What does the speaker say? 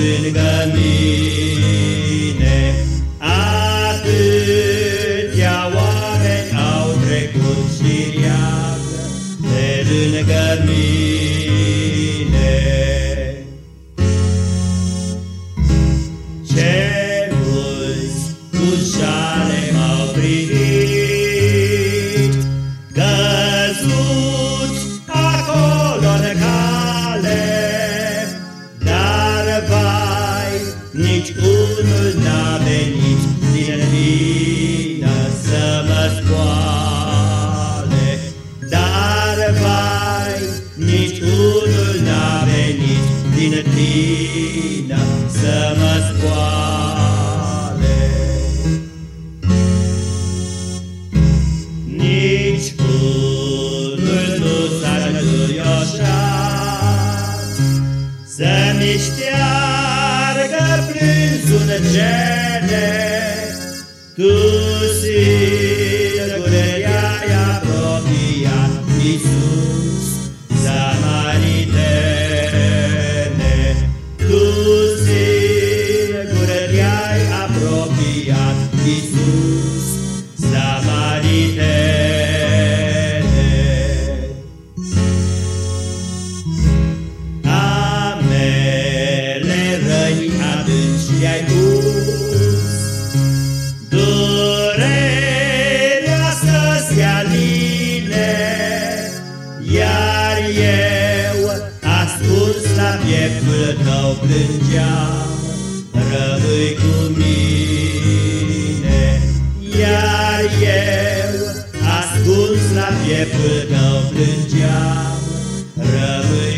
lângă mine. Atâția oameni au trecut și de lângă mine. Ce mulți cu șale m-au privit, căzuți Să-mi șteargă prin sunegele Tu și ai dus Durerea să Iar eu ascuns la pieptul tău plângeam Rămâi cu mine. Iar eu ascuns la pieptul tău plângeam Rămâi